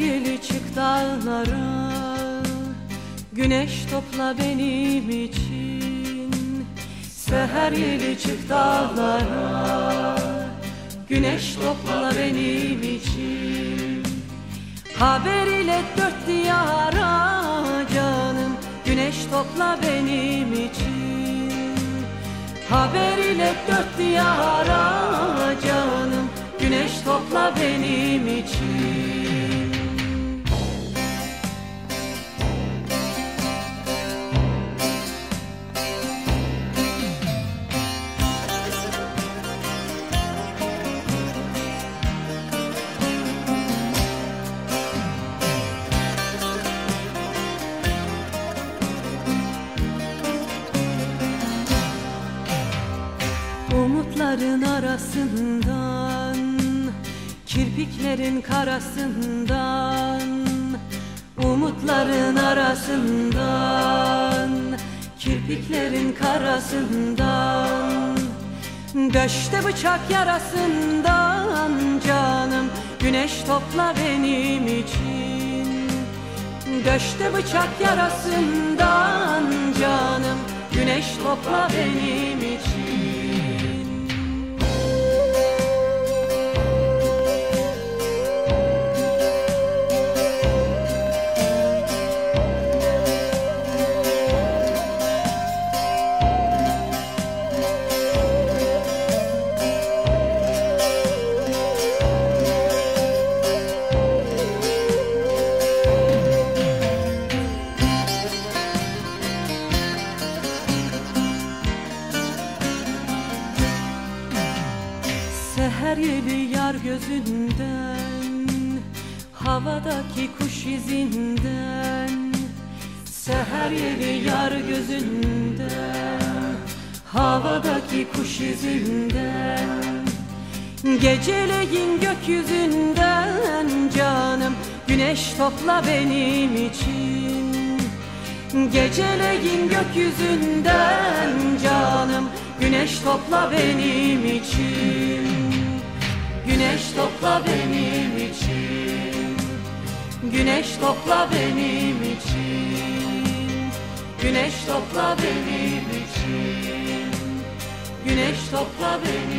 Yeli çık dağlara. Güneş topla benim için. Seher yeli çık dağlara. Güneş topla benim için. Haber ile dört diyara canım. Güneş topla benim için. Haber ile dört diyara canım. Güneş topla benim için Umutların arasından Kirpiklerin karasından Umutların arasından Kirpiklerin karasından Döşte bıçak yarasından canım Güneş topla benim için. Döşte bıçak yarasından canım Güneş topla benim için Seher yeli yar gözünden Havadaki kuş izinden. Seher yeli yar gözünden Havadaki kuş izinden. Geceleyin gökyüzünden canım Güneş topla benim için. Geceleyin gökyüzünden canım Güneş topla benim için Güneş topla benim için. Güneş topla benim için. Güneş topla benim için. Güneş topla benim